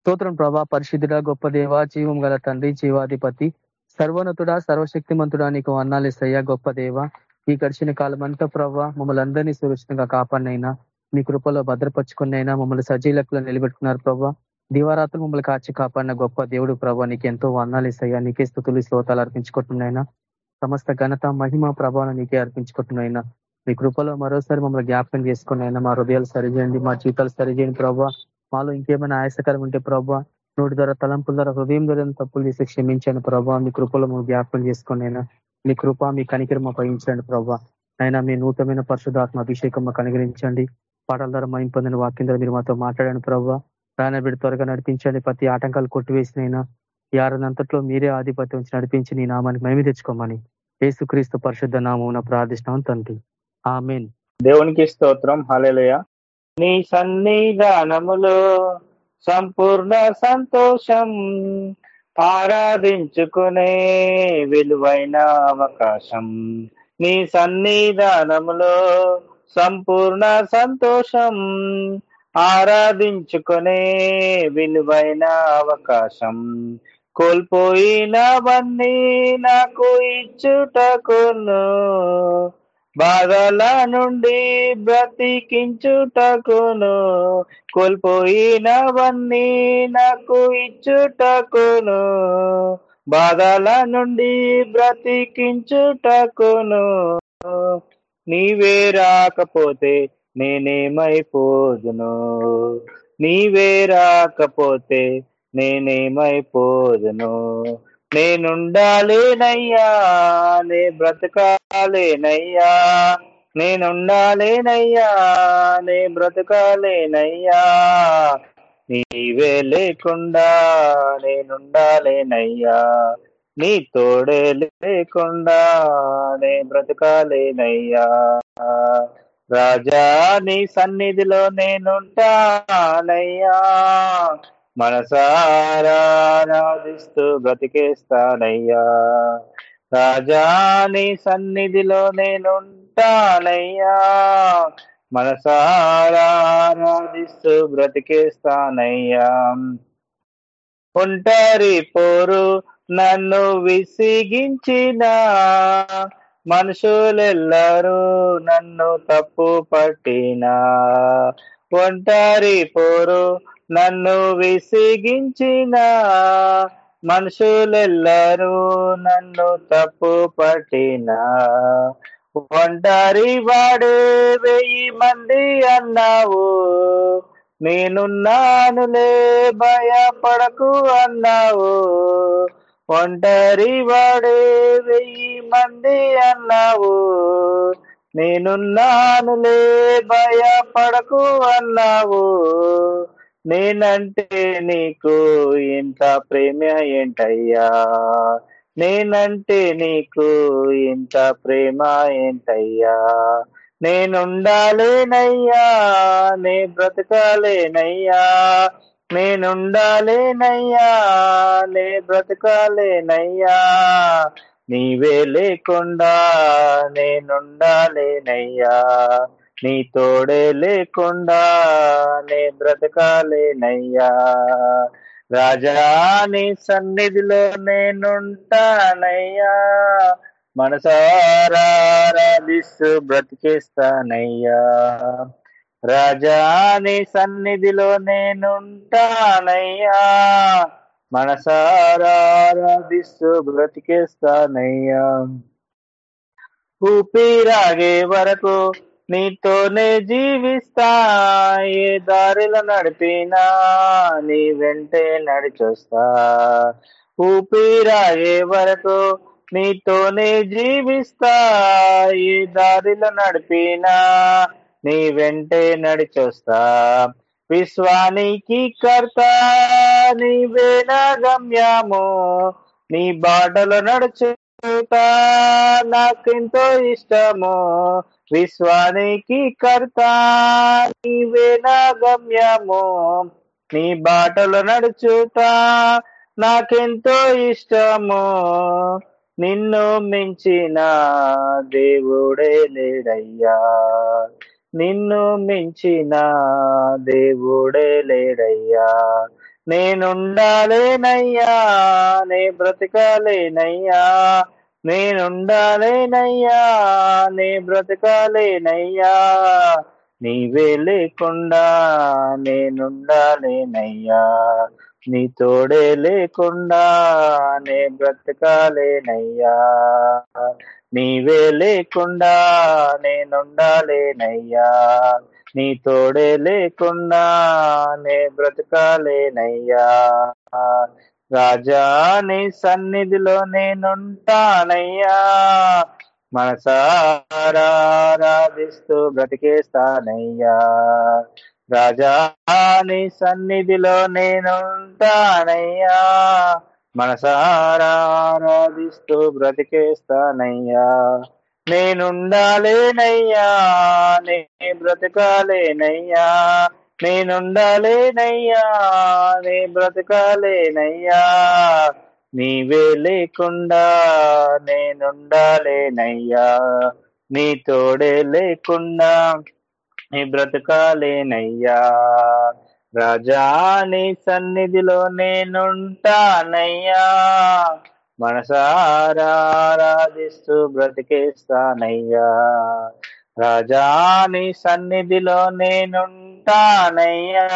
స్తోత్రం ప్రభా. పరిశుద్ధుడ గొప్ప దేవ జీవం గల తండ్రి జీవాధిపతి సర్వోన్నతుడా సర్వశక్తిమంతుడా నీకు అన్నాలేసయ్యా గొప్ప దేవ. ఈ గడిచిన కాలం అంతా ప్రభావ మమ్మల్ని అందరినీ సురక్షితంగా కాపాడినైనా మీ కృపలో భద్రపరుచుకున్నైనా మమ్మల్ని సజీలకులు నిలబెట్టుకున్నారు ప్రభావ దివారాత్రులు మమ్మల్ని కాచి కాపాడిన గొప్ప దేవుడు ప్రభావ నీకు ఎంతో సయ్యా నీకే స్థుతులు శ్రోతాలు అర్పించుకుంటున్నాయినా. సమస్త ఘనత మహిమ ప్రభావం నీకే అర్పించుకుంటున్నాయినా. మీ కృపలో మరోసారి మమ్మల్ని జ్ఞాపకం చేసుకున్నాయినా మా హృదయాలు సరిచేయండి మా జీవితాలు సరిచేయండి ప్రభావ మాలో ఇంకేమైనా ఆయాసకరం ఉంటే ప్రభావ నోటి ద్వారా తలంపుల ద్వారా హృదయం ద్వారా తప్పులు చేసి క్షమించాను ప్రభావ మీ కృపలో మేము జ్ఞాపకం అయినా మీ కృప మీ కనికిరమ పయించండి ప్రభావ అయినా మీ నూతనమైన పరిశుధాత్మ అభిషేకం మాకు అనుగ్రహించండి. పాటల ద్వారా మైం పొందిన వాక్యం ద్వారా మీరు మాతో మాట్లాడండి ప్రభావ బిడ్డ త్వరగా నడిపించండి. ప్రతి ఆటంకాలు కొట్టివేసినైనా ఈ మీరే ఆధిపత్యం నుంచి నడిపించి నీ నామానికి మేమే తెచ్చుకోమని యేసుక్రీస్తు పరిశుద్ధ నామం ప్రార్థిష్టం తండ్రి. ఆమెన్. దేవునికి స్తోత్రం. హలేలయ నీ సన్నిధానములో సంపూర్ణ సంతోషం ఆరాధించుకునే విలువైన అవకాశం. నీ సన్నిధానములో సంపూర్ణ సంతోషం ఆరాధించుకునే విలువైన అవకాశం. కోల్పోయినవన్నీ నాకు ఇచ్చుటకును బాధల నుండి బ్రతికించుటకును కోల్పోయినవన్నీ నాకు ఇచ్చుటకును. బాధల నుండి బ్రతికించుటకును నీవే రాకపోతే నేనేమైపోదును. నీవే రాకపోతే నేనేమైపోదును. నేనుండాలేనయ్యా నే బ్రతకాలేనయ్యా నేనుండాలేనయ్యా నే బ్రతకాలేనయ్యా. నీవే లేకుండా నేనుండాలేనయ్యా నీ తోడే లేకుండా నే బ్రతకాలేనయ్యా. రాజా నీ సన్నిధిలో నేనుంటానయ్యా నాదిస్తూ బ్రతికేస్తానయ్యా. రాజాని సన్నిధిలో నేనుంటానయ్యా. మనసారాధిస్తూ బ్రతికేస్తానయ్యా. ఒంటరి పోరు నన్ను విసిగించిన మనుషులెల్లరూ నన్ను తప్పు పట్టిన. ఒంటరి పోరు నన్ను విసిగించిన మనుషులెల్లరూ నన్ను తప్పు పట్టిన ఒంటరి వాడే వెయ్యి మంది అన్నావు. నేనున్నానులే భయపడకు అన్నావు. ఒంటరి వాడే వెయ్యి మంది అన్నావు. నేనున్నానులే భయపడకు అన్నావు. నేనంటే నీకు ఇంత ప్రేమ ఏంటయ్యా? నేనంటే నీకు ఇంత ప్రేమ ఏంటయ్యా? నేనుండాలేనయ్యా నే బ్రతకాలేనయ్యా. నేనుండాలేనయ్యా నే బ్రతకాలేనయ్యా. నీవే లేకుండా నేనుండాలేనయ్యా. నీ తోడే లేకుండా నే బ్రతకాలేనయ్యా. రాజా నీ సన్నిధిలో నేనుంటానయ్యా. మనసారాధిస్తూ బ్రతికేస్తానయ్యా. రాజా నీ సన్నిధిలో నేనుంటానయ్యా. మనసారాధిస్తూ బ్రతికేస్తానయ్యా. ఊపిరాగే వరకు నీతోనే జీవిస్తా ఏ దారిలో నడిపినా నీ వెంటే నడిచొస్తా. ఊపిరాగే వరకు నీతోనే జీవిస్తా ఏ దారిలో నడిపినా నీ వెంటే నడిచొస్తా. విశ్వానికి కర్త నీవేనా గమ్యాము నీ బాటలో నడుచు నాకెంతో ఇష్టము విశ్వానికి కర్త నీవేనా గమ్యము నీ బాటలో నడుచుతా నాకెంతో ఇష్టము నిన్ను మించిన దేవుడే లేడయ్యా. నిన్ను మించిన దేవుడే లేడయ్యా. నేనుండాలేనయ్యా నే బ్రతకాలేనయ్యా. నేనుండాలేనయ్యా నే బ్రతకాలేనయ్యా. నీవే లేకుండా నేనుండాలేనయ్యా. నీ తోడే లేకుండా నే బ్రతకాలేనయ్యా. నీవే లేకుండా నేనుండాలేనయ్యా. నీ తోడే లేకుండా నే బ్రతకాలేనయ్యా. రాజా నీ సన్నిధిలో నేనుంటానయ్యా. మనసారాధిస్తూ బ్రతికేస్తానయ్యా. రాజా నీ సన్నిధిలో నేనుంటానయ్యా. మనసారాధిస్తూ బ్రతికేస్తానయ్యా. నేనుండాలేనయ్యా నే బ్రతకాలేనయ్యా. నేనుండాలేనయ్యా నే బ్రతకాలేనయ్యా. నీవే లేకుండా నేనుండాలేనయ్యా. నీ తోడే లేకుండా నీ బ్రతకాలేనయ్యా. రాజా నీ సన్నిధిలో నేనుంటానయ్యా. మనసారాధిస్తూ బ్రతికేస్తానయ్యా. రాజాని సన్నిధిలో నేనుంటానయ్యా.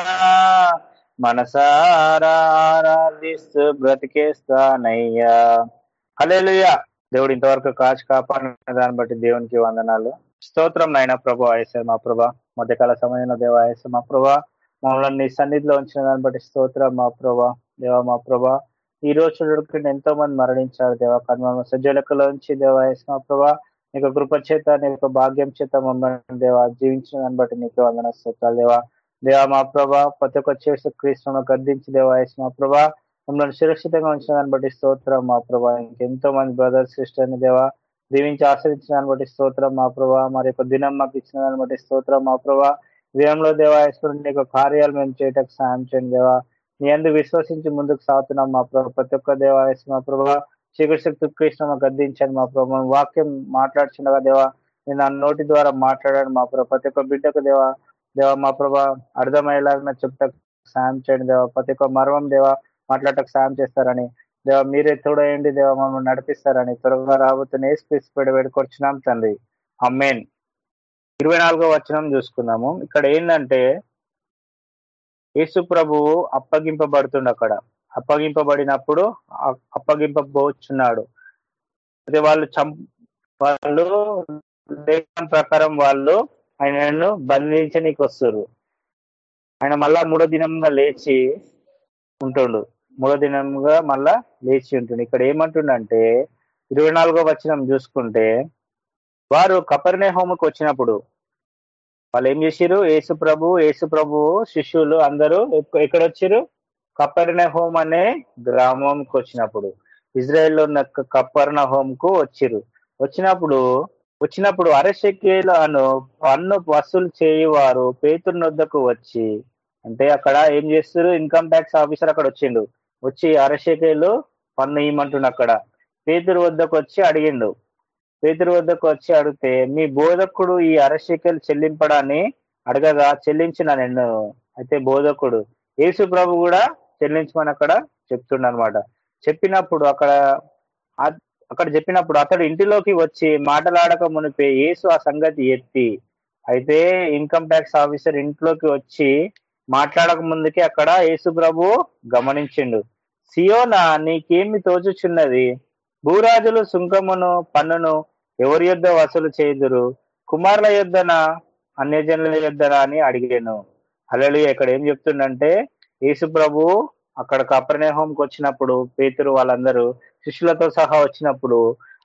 మనసారాధిస్తూ బ్రతికేస్తానయ్యా. హల్లెలూయా. దేవుడు ఇంతవరకు కాచి కాపాడిన దాన్ని బట్టి దేవునికి వందనాలు. స్తోత్రం నాయన ప్రభా ఆయస మా ప్రభా. మధ్యకాల సమయంలో దేవ ఆయస మా ప్రభా. మమ్మల్ని నీ సన్నిధిలో ఉంచిన దాన్ని బట్టి స్తోత్రం మా ప్రభా. దేవ మా ప్రభా. ఈ రోజు చూడకుండా ఎంతో మంది మరణించారు దేవ. కన్మ సజ్జలకులోంచి సజ్జలకలో ఉంచి దేవ ఆయస ప్రభా. నీకు కృప చేత నీ యొక్క భాగ్యం చేత మమ్మల్ని దేవ జీవించిన దాన్ని బట్టి నీకు వందన స్తోత్రాలు దేవా. దేవా మా ప్రభా ప్రతి ఒక్క చేసు క్రీస్తును గద్దించి దేవ వేసిన ప్రభా. మమ్మల్ని సురక్షితంగా ఉంచిన దాన్ని బట్టి స్తోత్రం మా ప్రభా. ఇంకెంతో మంది బ్రదర్స్ సిస్టర్ని దేవా దీవించి ఆశ్రయించిన దాన్ని బట్టి స్తోత్రం మా ప్రభా. మరి యొక్క దినం మాకు ఇచ్చిన దాన్ని బట్టి స్తోత్రం మా ప్రభా. విజయంలో దేవాయశ్వరుని నీ యొక్క కార్యాలు మేము చేయటకు సాయం చేయండి దేవా. నీ అందు విశ్వసించి ముందుకు సాగుతున్నాం మా ప్రభు. ప్రతి ఒక్క దేవాయస్ మా ప్రభా. శ్రీకృష్ణ కృష్ణ మాకు మా ప్రభు. మన వాక్యం మాట్లాడుచుండగా దేవా నేను నా నోటి ద్వారా మాట్లాడాను మా ప్రభా. ప్రతి ఒక్క బిడ్డకు దేవా దేవా మా ప్రభా అర్థమయ్యేలాగా చెప్తాకు సాయం చేయండి దేవా. ప్రతి ఒక్క మర్మం దేవా మాట్లాడటకు సాయం చేస్తారని. దేవా మీరే తోడయండి దేవా మమ్మల్ని నడిపిస్తారని. త్వరగా రాబోతున్న ఏసుక్రీస్తు పెడి వేడుకొచ్చినాం తండ్రి. అమ్మేన్ ఇరవై నాలుగో వచనం చూసుకుందాము. ఇక్కడ ఏంటంటే యేసు ప్రభువు అప్పగింపబడుతుండు అక్కడ. అప్పగింపబడినప్పుడు అప్పగింపబోచున్నాడు. అయితే వాళ్ళు చం వాళ్ళు లేఖనం ప్రకారం వాళ్ళు ఆయనను బంధించనీకి వస్తారు ఆయన మళ్ళా మూడో దినంగా లేచి ఉంటుండు. మూడో దినంగా మళ్ళా లేచి ఉంటుండు. ఇక్కడ ఏమంటుండంటే ఇరవై నాలుగో వచ్చినం చూసుకుంటే వారు కపర్నే హోముకు వచ్చినప్పుడు వాళ్ళు ఏం చేసిరు యేసు ప్రభు యేసు ప్రభు శిష్యులు అందరూ ఎక్కడ వచ్చారు కప్పర్ణ హోమ్ అనే గ్రామంకి వచ్చినప్పుడు. ఇజ్రాయెల్లో ఉన్న కప్పర్ణ హోంకు వచ్చిరు వచ్చినప్పుడు వచ్చినప్పుడు అరశక్యలు అను పన్ను వసూలు చేయువారు పేతురు వద్దకు వచ్చి అంటే అక్కడ ఏం చేస్తారు ఇన్కమ్ ట్యాక్స్ ఆఫీసర్ అక్కడ వచ్చిండు. వచ్చి అరశకేలు పన్ను ఇవ్వమంటుండు అక్కడ పేతురు వద్దకు వచ్చి అడిగిండు. పేతురు వద్దకు వచ్చి అడిగితే మీ బోధకుడు ఈ అరశికలు చెల్లింపడాన్ని అడగగా చెల్లించిన నిన్ను. అయితే బోధకుడు యేసు ప్రభు కూడా చెల్లించమని అక్కడ చెప్తుండనమాట చెప్పినప్పుడు అక్కడ అక్కడ చెప్పినప్పుడు అతడు ఇంటిలోకి వచ్చి మాటలాడక మునిపే యేసు ఆ సంగతి ఎత్తి అయితే ఇన్కమ్ ట్యాక్స్ ఆఫీసర్ ఇంట్లోకి వచ్చి మాట్లాడక ముందుకే అక్కడ యేసు ప్రభు గమనించిండు. సియోనా నీకేమి తోచుచున్నది? భూరాజులు సుంకమును పన్నును ఎవరి యొద్ద వసూలు చేయుదురు? కుమారుల యొద్దన అన్యజనుల యొద్దన అని అడిగాను. అలలు ఇక్కడ ఏం చెప్తుండంటే యేసు ప్రభు అక్కడ కప్రనేహంకి వచ్చినప్పుడు పేతురు వాళ్ళందరూ శిష్యులతో సహా వచ్చినప్పుడు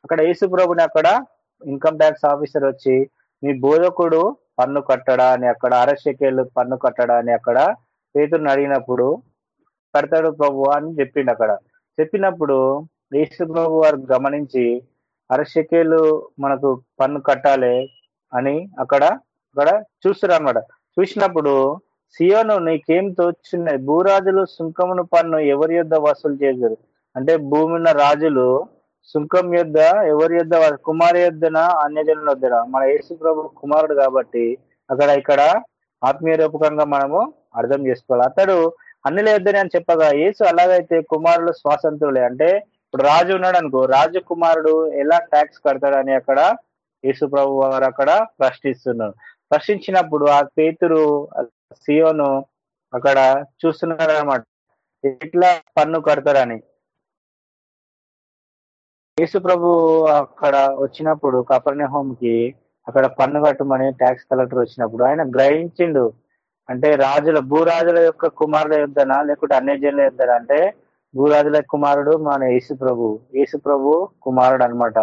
అక్కడ యేసు ప్రభుని అక్కడ ఇన్కమ్ ట్యాక్స్ ఆఫీసర్ వచ్చి మీ బోధకుడు పన్ను కట్టడా అని అక్కడ అరశకేళ్ళు పన్ను కట్టడా అని అక్కడ పేతురుని అడిగినప్పుడు కడతాడు ప్రభు అని చెప్పిండు అక్కడ. చెప్పినప్పుడు యేసు ప్రభు వారు గమనించి అరశకేలు మనకు పన్ను కట్టాలి అని అక్కడ అక్కడ చూస్తారు అనమాట చూసినప్పుడు సియోను నీకేం తోచున్నాయి భూరాజులు సుంకమును పన్ను ఎవరి యొద్ద వసూలు చేశారు? అంటే భూమి ఉన్న రాజులు సుంకం యొద్ద ఎవరి యొద్ కుమారి కుమారు యొద్దన అన్యజనుల వద్దన మన యేసు ప్రభు కుమారుడు కాబట్టి అక్కడ ఇక్కడ ఆత్మీయ రూపకంగా మనము అర్థం చేసుకోవాలి. అతడు అన్నిల యొద్దని అని చెప్పగా యేసు అలాగైతే కుమారులు స్వాతంత్రులే. అంటే ఇప్పుడు రాజు ఉన్నాడు అనుకో రాజు కుమారుడు ఎలా ట్యాక్స్ కడతాడని అక్కడ యేసు ప్రభు వారు అక్కడ ప్రశ్నిస్తున్నారు. ప్రశ్నించినప్పుడు ఆ పేతురు సియోను అక్కడ చూస్తున్నారు అనమాట ఎట్లా పన్ను కడతారని యేసు ప్రభు అక్కడ వచ్చినప్పుడు కపర్ణహోమ్కి అక్కడ పన్ను కట్టమని ట్యాక్స్ కలెక్టర్ వచ్చినప్పుడు ఆయన గ్రహించిండు. అంటే రాజుల భూరాజుల యొక్క కుమారుల యుద్ధనా లేకుంటే అన్ని జనుల యుద్ధనా అంటే భూరాజుల కుమారుడు మన యేసు ప్రభు. యేసు ప్రభు కుమారుడు అనమాట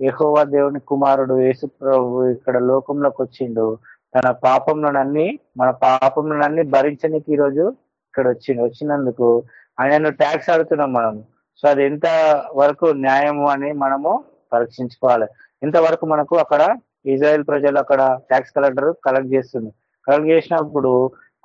యహోవా దేవుని కుమారుడు యేసు ప్రభు ఇక్కడ లోకంలోకి వచ్చిండు. తన పాపంలోనన్ని మన పాపంలోనన్ని భరించడానికి ఈరోజు ఇక్కడ వచ్చిండు. వచ్చినందుకు ఆయనను ట్యాక్స్ ఆడుతున్నాం మనం. సో అది ఎంత వరకు న్యాయము అని మనము పరీక్షించుకోవాలి. ఇంతవరకు మనకు అక్కడ ఇజ్రాయెల్ ప్రజలు అక్కడ ట్యాక్స్ కలెక్టర్ కలెక్ట్ చేస్తుంది కలెక్ట్ చేసినప్పుడు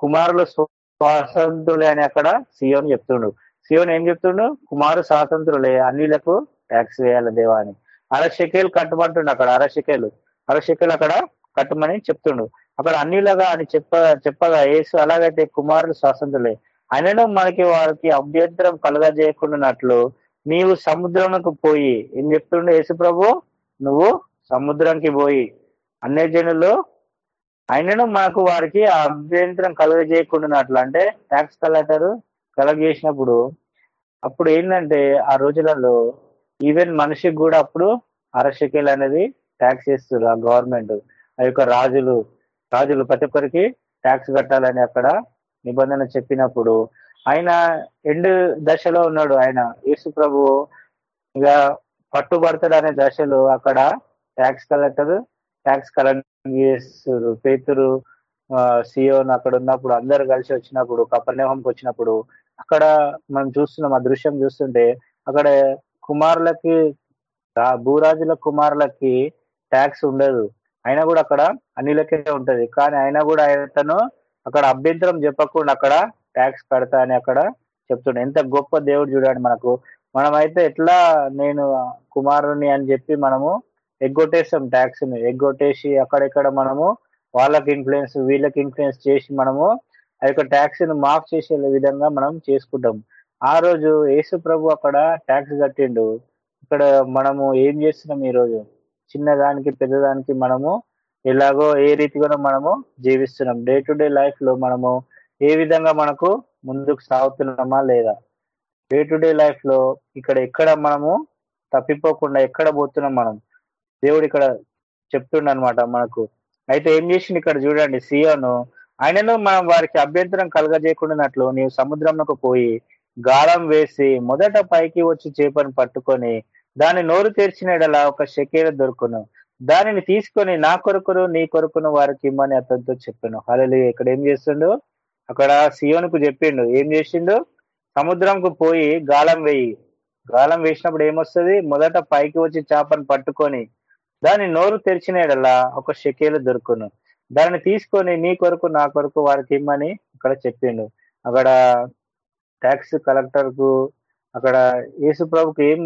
కుమారులు స్వాతంత్రులే అని అక్కడ సీఎం చెప్తుండు. శివుని ఏం చెప్తుండు? కుమారు స్వాతంత్రులే అన్నిలకు ట్యాక్స్ వేయాలి దేవా అని అరశకేలు కట్టమంటుండు అక్కడ అరశకేలు అరశకేలు అక్కడ కట్టమని చెప్తుండు. అక్కడ అన్నిలాగా అని చెప్ప చెప్పగా ఏసు అలాగైతే కుమారులు స్వాతంత్రులే. ఆయనను మనకి వారికి అభ్యంతరం కలగజేయకుండానట్లు నీవు సముద్రంకు పోయి ఏం చెప్తుండే యేసు ప్రభు? నువ్వు సముద్రంకి పోయి. అన్ని జనులు ఆయనను మనకు వారికి అభ్యంతరం కలగజేయకుండానట్లు అంటే ట్యాక్స్ కలెక్టర్ కలగజేసినప్పుడు అప్పుడు ఏంటంటే ఆ రోజులలో ఈవెన్ మనిషికి కూడా అప్పుడు అరశకేల్ అనేది ట్యాక్స్ చేస్తారు ఆ గవర్నమెంట్. ఆ యొక్క రాజులు రాజులు ప్రతి ఒక్కరికి ట్యాక్స్ కట్టాలని అక్కడ నిబంధన చెప్పినప్పుడు ఆయన ఎండ్ దశలో ఉన్నాడు ఆయన. యేసు ప్రభు ఇక పట్టుబడతాడు అనే దశలో అక్కడ ట్యాక్స్ కలెక్టర్ ట్యాక్స్ కలెక్ట్ చేస్తారు పేతురు సియోన్ అక్కడ ఉన్నప్పుడు అందరు కలిసి వచ్చినప్పుడు కపర్నేహంకి వచ్చినప్పుడు అక్కడ మనం చూస్తున్నాం ఆ దృశ్యం చూస్తుంటే అక్కడ కుమారులకి భూరాజుల కుమారులకి ట్యాక్స్ ఉండదు. అయినా కూడా అక్కడ అన్నిలకే ఉంటది. కానీ అయినా కూడా ఆయనను అక్కడ అభ్యంతరం చెప్పకుండా అక్కడ ట్యాక్స్ కడతా అని అక్కడ చెప్తుండే. ఎంత గొప్ప దేవుడు చూడండి మనకు. మనమైతే ఎట్లా నేను కుమారుని అని చెప్పి మనము ఎగ్గొట్టేస్తాం ట్యాక్స్ని. ఎగ్గొట్టేసి అక్కడెక్కడ మనము వాళ్ళకి ఇన్ఫ్లుయెన్స్ వీళ్ళకి ఇన్ఫ్లుయెన్స్ చేసి మనము ఆ యొక్క ట్యాక్స్ని మాఫ్ చేసే విధంగా మనం చేసుకుంటాం. ఆ రోజు యేసు ప్రభు అక్కడ ట్యాక్స్ కట్టిండు. ఇక్కడ మనము ఏం చేస్తున్నాం ఈ రోజు? చిన్నదానికి పెద్దదానికి మనము ఎలాగో ఏ రీతిగానో మనము జీవిస్తున్నాం. డే టు డే లైఫ్లో మనము ఏ విధంగా మనకు ముందుకు సాగుతున్నామా లేదా? డే టు డే లైఫ్లో ఇక్కడ ఎక్కడ మనము తప్పిపోకుండా ఎక్కడ పోతున్నాం మనం? దేవుడు ఇక్కడ చెప్తుండ అనమాట మనకు. అయితే ఏం చేసిండు ఇక్కడ చూడండి సియోను ఆయనను మనం వారికి అభ్యంతరం కలగజేయకుండానట్లు నీవు సముద్రంలోకి పోయి గాలం వేసి మొదట పైకి వచ్చి చేపను పట్టుకొని దాని నోరు తెరిచినడలా ఒక షకేలు దొరుకును. దానిని తీసుకొని నా కొరకును నీ కొరకును వారికి ఇమ్మని అతనితో చెప్పాను. హలలు ఇక్కడ ఏం చేస్తుండు? అక్కడ సియోనుకు చెప్పిండు. ఏం చేసిండు? సముద్రంకు పోయి గాలం వేయి. గాలం వేసినప్పుడు ఏమొస్తుంది? మొదట పైకి వచ్చి చేపను పట్టుకొని దాని నోరు తెరిచినడలా ఒక షకేలు దొరుకును. దానిని తీసుకొని నీ కొరకు నా కొరకు వారికి ఇమ్మని అక్కడ చెప్పిండు. అక్కడ ట్యాక్స్ కలెక్టర్కు అక్కడ యేసు ప్రభుకి ఏం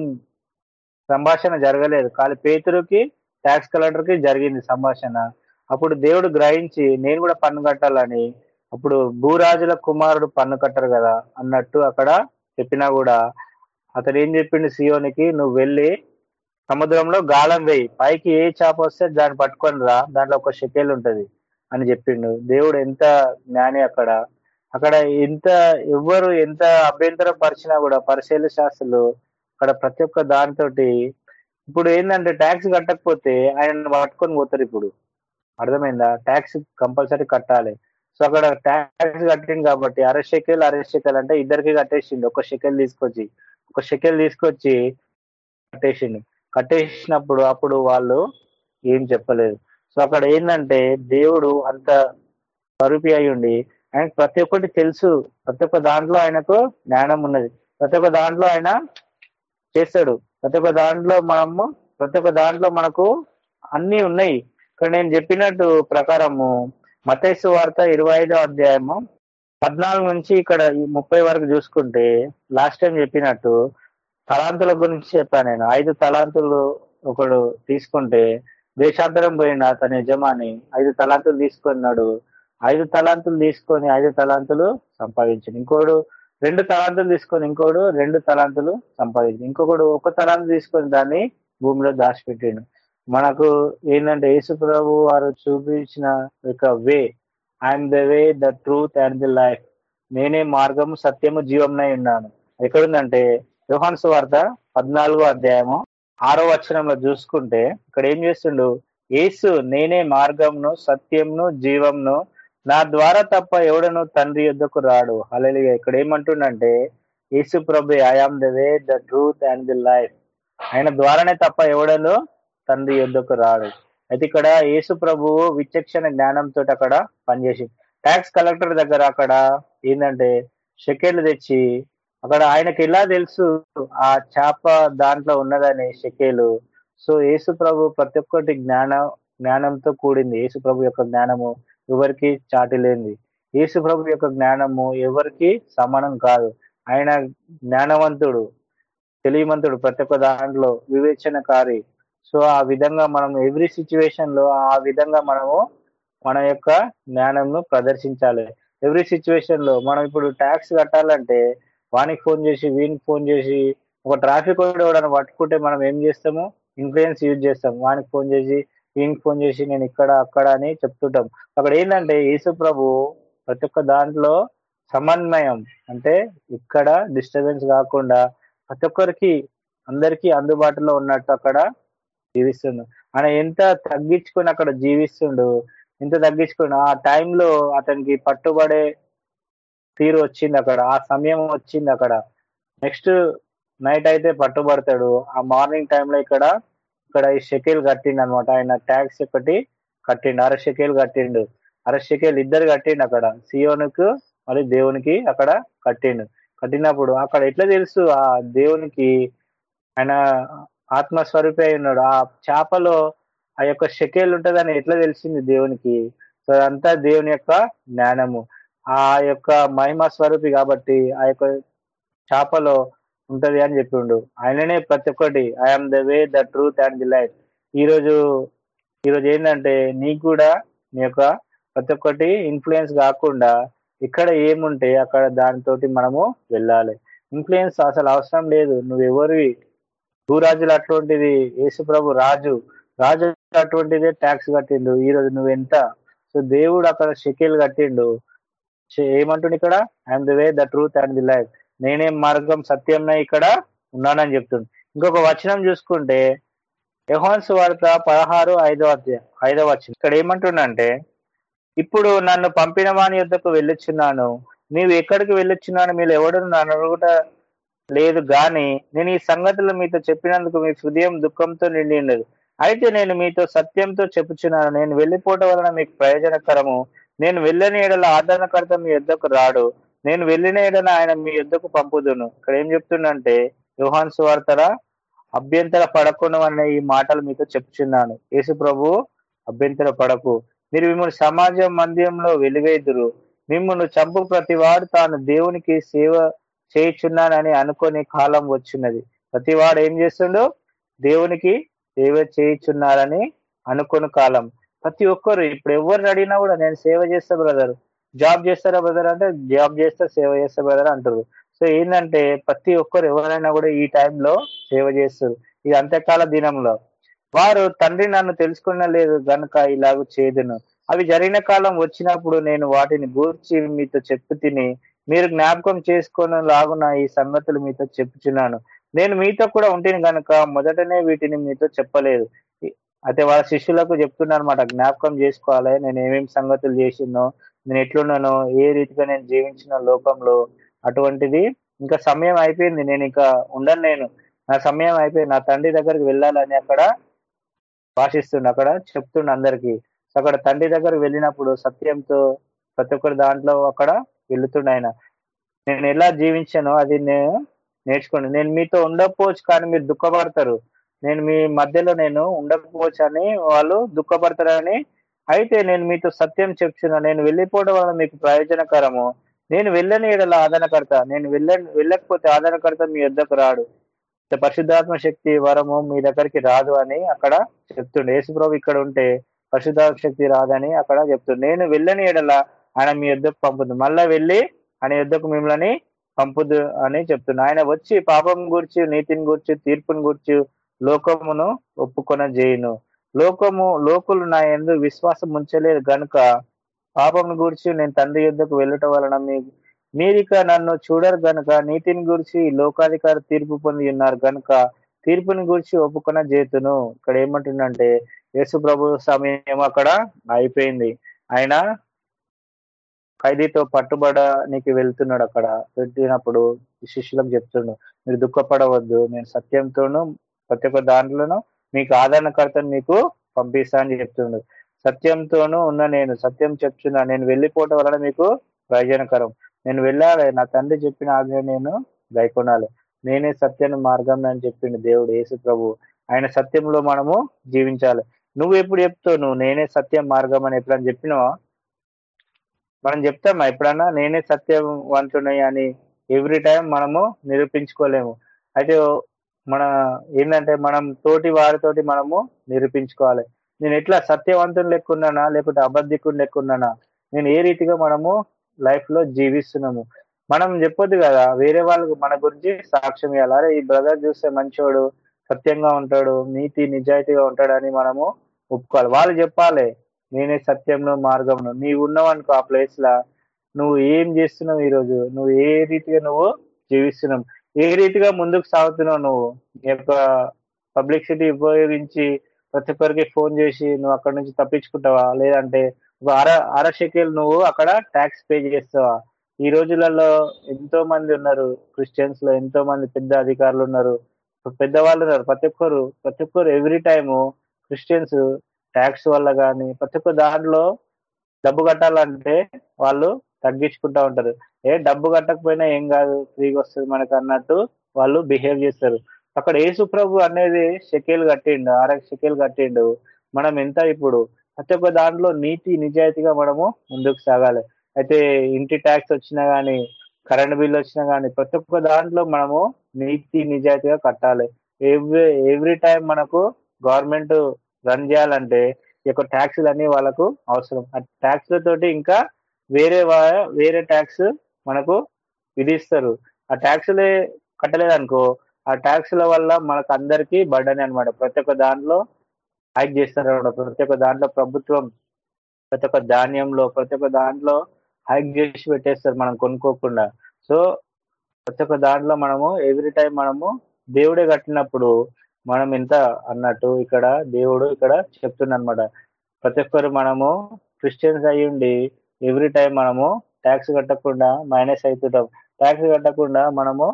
సంభాషణ జరగలేదు. కానీ పేతురుకి ట్యాక్స్ కలెక్టర్కి జరిగింది సంభాషణ. అప్పుడు దేవుడు గ్రహించి నేను కూడా పన్ను కట్టాలని అప్పుడు భూరాజుల కుమారుడు పన్ను కట్టరు కదా అన్నట్టు అక్కడ చెప్పినా కూడా. అతడు ఏం చెప్పిండు? సియోనికి నువ్వు వెళ్ళి సముద్రంలో గాలం వేయి. పైకి ఏ చేప వస్తే దాన్ని పట్టుకొని రా. దాంట్లో ఒక షెకేల్ ఉంటది అని చెప్పిండు. దేవుడు ఎంత జ్ఞాని అక్కడ. అక్కడ ఎంత ఎవ్వరు ఎంత అభ్యంతరం పరిచినా కూడా పరిశీల శాస్త్రులు అక్కడ ప్రతి ఒక్క దానితోటి ఇప్పుడు ఏంటంటే ట్యాక్స్ కట్టకపోతే ఆయన పట్టుకొని పోతారు ఇప్పుడు. అర్థమైందా? ట్యాక్స్ కంపల్సరీ కట్టాలి. సో అక్కడ ట్యాక్స్ కట్టింది కాబట్టి అర షెకెల్ అర షెకెల్ అంటే ఇద్దరికి కట్టేసిండు. ఒక షెకెల్ తీసుకొచ్చి ఒక షెకెల్ తీసుకొచ్చి కట్టేసిండు. కట్టేసినప్పుడు అప్పుడు వాళ్ళు ఏం చెప్పలేదు. సో అక్కడ ఏంటంటే దేవుడు అంత స్వరూపి అయి ఉండి ఆయనకు ప్రతి ఒక్కటి తెలుసు. ప్రతి ఒక్క దాంట్లో ఆయనకు జ్ఞానం ఉన్నది. ప్రతి ఒక్క దాంట్లో ఆయన చేస్తాడు. ప్రతి ఒక్క దాంట్లో మనము ప్రతి ఒక్క దాంట్లో మనకు అన్ని ఉన్నాయి. ఇక్కడ నేను చెప్పినట్టు ప్రకారము మతేసు వార్త ఇరవై ఐదో అధ్యాయము పద్నాలుగు నుంచి ఇక్కడ ఈ ముప్పై వరకు చూసుకుంటే లాస్ట్ టైం చెప్పినట్టు తలాంతుల గురించి చెప్పాను నేను. ఐదు తలాంతులు ఒకడు తీసుకుంటే దేశాంతరం పోయిన తన యజమాని ఐదు తలాంతులు తీసుకున్నాడు. ఐదు తలాంతులు తీసుకొని ఐదు తలాంతులు సంపాదించింది. ఇంకోడు రెండు తలాంతులు తీసుకొని ఇంకోడు రెండు తలాంతులు సంపాదించింది. ఇంకొకడు ఒక తలాంతు తీసుకొని దాన్ని భూమిలో దాచిపెట్టిండు. మనకు ఏంటంటే యేసు ప్రభు వారు చూపించిన ఒక way I'm the way the truth and the life నేనే మార్గము సత్యము జీవంనై ఉన్నాను. ఎక్కడుందంటే యోహాన్స్ వార్త పద్నాలుగో అధ్యాయము ఆరో వచనంలో చూసుకుంటే ఇక్కడ ఏం చేస్తుండు? యేసు నేనే మార్గంను సత్యంను జీవంను నా ద్వారా తప్ప ఎవడను తండ్రి యుద్ధకు రాడు. అలలి ఇక్కడ ఏమంటుండంటే యేసు ప్రభు I am the way the truth and the life ఆయన ద్వారానే తప్ప ఎవడను తండ్రి యుద్ధకు రాడు. అయితే ఇక్కడ యేసు ప్రభువు విచక్షణ జ్ఞానంతో అక్కడ పనిచేసి ట్యాక్స్ కలెక్టర్ దగ్గర అక్కడ ఏంటంటే షెకెట్లు తెచ్చి అక్కడ ఆయనకి ఎలా తెలుసు? ఆ చేప దాంట్లో ఉన్నదని షకేలు. సో యేసు ప్రభు ప్రతి ఒక్కటి జ్ఞాన జ్ఞానంతో కూడింది. యేసు ప్రభు యొక్క జ్ఞానము ఎవరికి చాటి లేనిది. యేసు ప్రభు యొక్క జ్ఞానము ఎవరికి సమానం కాదు. ఆయన జ్ఞానవంతుడు తెలియమంతుడు ప్రతి ఒక్క దాంట్లో వివేచనకారి. సో ఆ విధంగా మనం ఎవ్రీ సిచ్యువేషన్లో ఆ విధంగా మనము మన యొక్క జ్ఞానంను ప్రదర్శించాలి. ఎవ్రీ సిచ్యువేషన్లో మనం ఇప్పుడు ట్యాక్స్ కట్టాలంటే వానికి ఫోన్ చేసి వీనికి ఫోన్ చేసి ఒక ట్రాఫిక్ ఎవడని పట్టుకుంటే మనం ఏం చేస్తాము? ఇన్ఫ్లుయెన్స్ యూజ్ చేస్తాం వానికి ఫోన్ చేసి వీనికి ఫోన్ చేసి నేను ఇక్కడ అక్కడ అని చెప్తుంటాం. అక్కడ ఏంటంటే యేసు ప్రభు ప్రతి ఒక్క దాంట్లో సమన్వయం. అంటే ఇక్కడ డిస్టర్బెన్స్ కాకుండా ప్రతి ఒక్కరికి అందరికీ అందుబాటులో ఉన్నట్టు అక్కడ జీవిస్తుండు. ఆయన ఎంత తగ్గించుకొని అక్కడ జీవిస్తుండు ఎంత తగ్గించుకొని ఆ టైంలో అతనికి పట్టుబడే తీరు వచ్చింది అక్కడ ఆ సమయం వచ్చింది అక్కడ. నెక్స్ట్ నైట్ అయితే పట్టుబడతాడు. ఆ మార్నింగ్ టైంలో ఇక్కడ ఇక్కడ ఈ షెకేల్ కట్టిండు అనమాట ఆయన ట్యాక్స్ ఒకటి కట్టిండు. అర షెకేల్ కట్టిండు. అర షెకేల్ ఇద్దరు కట్టిండు అక్కడ. సియోనుకు మరియు దేవునికి అక్కడ కట్టిండు. కట్టినప్పుడు అక్కడ ఎట్లా తెలుసు? ఆ దేవునికి ఆయన ఆత్మస్వరూపి అయి ఉన్నాడు. ఆ చేపలో ఆ యొక్క షెకేల్ ఉంటుందని ఎట్లా తెలిసింది దేవునికి? సో అదంతా దేవుని యొక్క జ్ఞానము. ఆ యొక్క మహిమ స్వరూపి కాబట్టి ఆ యొక్క చేపలో ఉంటది అని చెప్పిండు. ఆయననే ప్రతి ఒక్కటి I'm the way the truth and the life ఈరోజు ఈరోజు ఏంటంటే నీకు కూడా నీ యొక్క ప్రతి ఒక్కటి ఇన్ఫ్లుయెన్స్ కాకుండా ఇక్కడ ఏముంటే అక్కడ దానితోటి మనము వెళ్ళాలి. ఇన్ఫ్లుయెన్స్ అసలు అవసరం లేదు. నువ్వు ఎవరివి? భూరాజులు అటువంటిది యేసుప్రభు రాజు. రాజు అటువంటిదే ట్యాక్స్ కట్టిండు. ఈ రోజు నువ్వు ఎంత సో దేవుడు అక్కడ షెకేల్ కట్టిండు. ఏమంటుండు ఇక్కడ? I'm the way the truth and the life నేనే మార్గం సత్యంన ఇక్కడ ఉన్నానని చెప్తుంది ఇంకొక వచనం చూసుకుంటే యహోన్స్ వార్త పదహారు ఐదో అధ్యాయం ఐదో వచనం. ఇక్కడ ఏమంటుండంటే ఇప్పుడు నన్ను పంపిన వాని యొద్దకు వెళ్ళొచ్చున్నాను నీవు ఎక్కడికి వెళ్ళొచ్చున్నాను మీరు ఎవడు నన్ను అడుగుట లేదు గాని నేను ఈ సంగతులు మీతో చెప్పినందుకు మీ హృదయం దుఃఖంతో నిండి ఉండదు. అయితే నేను మీతో సత్యంతో చెప్పుచున్నాను. నేను వెళ్ళిపోవటం వలన మీకు ప్రయోజనకరము. నేను వెళ్ళని ఏడల ఆదరణకర్త మీ యుద్ధకు రాడు. నేను వెళ్ళిన ఎడల ఆయన మీ యుద్ధకు పంపుదును. ఇక్కడ ఏం చెప్తుండంటే యోహాన్ సువార్తల అభ్యంతర పడకుండా అనే ఈ మాటలు మీతో చెప్తున్నాను యేసు ప్రభు అభ్యంతర పడకు. మీరు మిమ్మల్ని సమాజం మందిరంలో వెలుగైదురు. మిమ్మల్ని చంపు ప్రతి వాడు తాను దేవునికి సేవ చేయుచున్నానని అనుకునే కాలం వచ్చినది. ప్రతి వాడు ఏం చేస్తుండో? దేవునికి సేవ చేయుచున్నారని అనుకున్న కాలం. ప్రతి ఒక్కరు ఇప్పుడు ఎవరిని అడిగినా కూడా నేను సేవ చేస్తా బ్రదర్ జాబ్ చేస్తారా బ్రదర్ అంటే జాబ్ చేస్తా సేవ చేస్తా బ్రదర్ అంటారు. సో ఏంటంటే ప్రతి ఒక్కరు ఎవరైనా కూడా ఈ టైంలో సేవ చేస్తారు. ఇది అంత్యకాల దినంలో. వారు తండ్రి నన్ను తెలుసుకున్న లేదు గనుక ఇలాగ చేదును. అవి జరిగిన కాలం వచ్చినప్పుడు నేను వాటిని గూర్చి మీతో చెప్పు తిని మీరు జ్ఞాపకం చేసుకుని లాగున ఈ సంగతులు మీతో చెప్పుచున్నాను. నేను మీతో కూడా ఉంటేను కనుక మొదటనే వీటిని మీతో చెప్పలేదు. అయితే వాళ్ళ శిష్యులకు చెప్తున్నారు అనమాట జ్ఞాపకం చేసుకోవాలి నేను ఏమేమి సంగతులు చేసినో నేను ఎట్లున్నానో ఏ రీతిగా నేను జీవించిన లోకంలో అటువంటిది. ఇంకా సమయం అయిపోయింది నేను ఇంకా ఉండను నేను నా సమయం అయిపోయింది నా తండ్రి దగ్గరికి వెళ్ళాలని అక్కడ భాషిస్తుండు అక్కడ చెప్తుండ అందరికి. సో అక్కడ తండ్రి దగ్గర వెళ్ళినప్పుడు సత్యంతో ప్రతి ఒక్కరి దాంట్లో అక్కడ వెళుతుండు ఆయన. నేను ఎలా జీవించానో అది నేను నేర్చుకోండి నేను మీతో ఉండకపోవచ్చు కానీ మీరు దుఃఖపడతారు. నేను మీ మధ్యలో నేను ఉండకపోవచ్చని వాళ్ళు దుఃఖపడతారని అయితే నేను మీతో సత్యం చెప్తున్నా. నేను వెళ్ళిపోవడం వల్ల మీకు ప్రయోజనకరము. నేను వెళ్ళని ఏడల ఆదరణకర్త. నేను వెళ్ళ వెళ్ళకపోతే ఆదరణకర్త మీ వద్దకు రాడు. పరిశుద్ధాత్మ శక్తి వరము మీ దగ్గరికి రాదు అని అక్కడ చెప్తుండే. యేసుప్రభు ఇక్కడ ఉంటే పరిశుద్ధాత్మ శక్తి రాదని అక్కడ చెప్తుండే. నేను వెళ్ళని ఎడల ఆయన మీ యుద్ధకు పంపుద్దు మళ్ళా వెళ్ళి ఆయన యుద్ధకు మిమ్మల్ని పంపుదు అని చెప్తున్నా ఆయన వచ్చి పాపం గురించి నీతిని గురించి తీర్పుని గురించి లోకమును ఒప్పుకొన చేయును లోకము లోకులు నా ఎందు విశ్వాసం ఉంచలేదు గనుక పాపం గురించి నేను తండ్రి యుద్ధకు వెళ్ళటం వలన మీ మీరిక నన్ను చూడరు గనుక నీతిని గురించి లోకాధికారి తీర్పు పొంది ఉన్నారు గనుక తీర్పుని గురించి ఒప్పుకున్న చేతును ఇక్కడ ఏమంటుందంటే యేసు ప్రభు సమయం అక్కడ అయిపోయింది. ఆయన ఖైదీతో పట్టుబడనికి వెళ్తున్నాడు అక్కడ. పెట్టినప్పుడు శిష్యులకు చెప్తుండు మీరు దుఃఖపడవద్దు నేను సత్యంతోనూ ప్రతి ఒక్క దాంట్లోనూ మీకు ఆదరణకర్తను మీకు పంపిస్తా అని చెప్తుండు. సత్యంతోనూ ఉన్న నేను సత్యం చెప్తున్నా నేను వెళ్ళిపోవటం వలన మీకు ప్రయోజనకరం. నేను వెళ్ళాలి నా తండ్రి చెప్పిన ఆజ్ఞ నేను గైకొనాలి. నేనే సత్యాన్ని మార్గం అని చెప్పిండు దేవుడు యేసు ప్రభు. ఆయన సత్యంలో మనము జీవించాలి. నువ్వు ఎప్పుడు చెప్తావు? నువ్వు నేనే సత్యం మార్గం అని ఎప్పుడైనా చెప్పినావా? మనం చెప్తామా? ఎప్పుడన్నా నేనే సత్యవంతున్నాయి అని ఎవ్రీ టైం మనము నిరూపించుకోలేము. అయితే మన ఏంటంటే మనం తోటి వారితోటి మనము నిరూపించుకోవాలి. నేను ఎట్లా సత్యవంతుని లెక్కున్నానా లేకపోతే అబద్ధికుని లెక్కున్నానా నేను ఏ రీతిగా మనము లైఫ్లో జీవిస్తున్నాము? మనం చెప్పొద్దు కదా వేరే వాళ్ళకు మన గురించి సాక్ష్యం ఇవ్వాలి అరే ఈ బ్రదర్ చూస్తే మంచోడు సత్యంగా ఉంటాడు నీతి నిజాయితీగా ఉంటాడని మనము ఒప్పుకోవాలి. వాళ్ళు చెప్పాలి నేనే సత్యంలో మార్గంలో. నీవు ఉన్నావు అనుకో ఆ ప్లేస్ లా. నువ్వు ఏం చేస్తున్నావు ఈరోజు? నువ్వు ఏ రీతిగా నువ్వు జీవిస్తున్నావు? ఏ రీతిగా ముందుకు సాగుతున్నావు నువ్వు? నీ యొక్క పబ్లిసిటీ ఉపయోగించి ప్రతి ఒక్కరికి ఫోన్ చేసి నువ్వు అక్కడ నుంచి తప్పించుకుంటావా? లేదంటే ఒక అర అర నువ్వు అక్కడ ట్యాక్స్ పే చేస్తావా? ఈ రోజులలో ఎంతో మంది ఉన్నారు క్రిస్టియన్స్లో ఎంతో మంది పెద్ద అధికారులు ఉన్నారు. పెద్దవాళ్ళు ఉన్నారు. ప్రతి ఒక్కరు ప్రతి ఒక్కరు ఎవ్రీ టైము క్రిస్టియన్స్ ట్యాక్స్ వల్ల కానీ ప్రతి ఒక్క దాంట్లో డబ్బు కట్టాలంటే వాళ్ళు తగ్గించుకుంటా ఉంటారు. ఏ డబ్బు కట్టకపోయినా ఏం కాదు ఫ్రీగా వస్తుంది మనకు అన్నట్టు వాళ్ళు బిహేవ్ చేస్తారు. అక్కడ యేసు ప్రభు అనేది షెకేల్ కట్టిండు ఆరక షెకేల్ కట్టిండు. మనం ఎంత ఇప్పుడు ప్రతి ఒక్క దాంట్లో నీతి నిజాయితీగా మనము ముందుకు సాగాలి. అయితే ఇంటి ట్యాక్స్ వచ్చినా కానీ కరెంట్ బిల్ వచ్చినా కానీ ప్రతి ఒక్క దాంట్లో మనము నీతి నిజాయితీగా కట్టాలి. ఎవ్రీ ఎవ్రీ టైం మనకు గవర్నమెంట్ రన్ చేయాలంటే ఈ యొక్క ట్యాక్స్లు అన్ని వాళ్ళకు అవసరం. ఆ ట్యాక్స్లతోటి ఇంకా వేరే వా- వేరే ట్యాక్స్ మనకు విధిస్తారు. ఆ ట్యాక్స్లే కట్టలేదనుకో ఆ ట్యాక్స్ల వల్ల మనకు అందరికీ బర్డన్ అనమాట ప్రతి ఒక్క దాంట్లో హైక్ చేస్తారు అనమాట ప్రతి ఒక్క దాంట్లో ప్రభుత్వం ప్రతి ఒక్క ధాన్యంలో ప్రతి ఒక్క దాంట్లో హైక్ చేసి పెట్టేస్తారు మనం కొనుక్కోకుండా. సో ప్రతి ఒక్క దాంట్లో మనము ఎవ్రీ టైం మనము దేవుడే కట్టినప్పుడు మనం ఎంత అన్నట్టు ఇక్కడ దేవుడు ఇక్కడ చెప్తున్నా అనమాట ప్రతి ఒక్కరు మనము క్రిస్టియన్స్ అయ్యుండి ఉండి ఎవ్రీ టైం మనము ట్యాక్స్ కట్టకుండా మైనస్ అవుతుంటాం ట్యాక్స్ కట్టకుండా మనము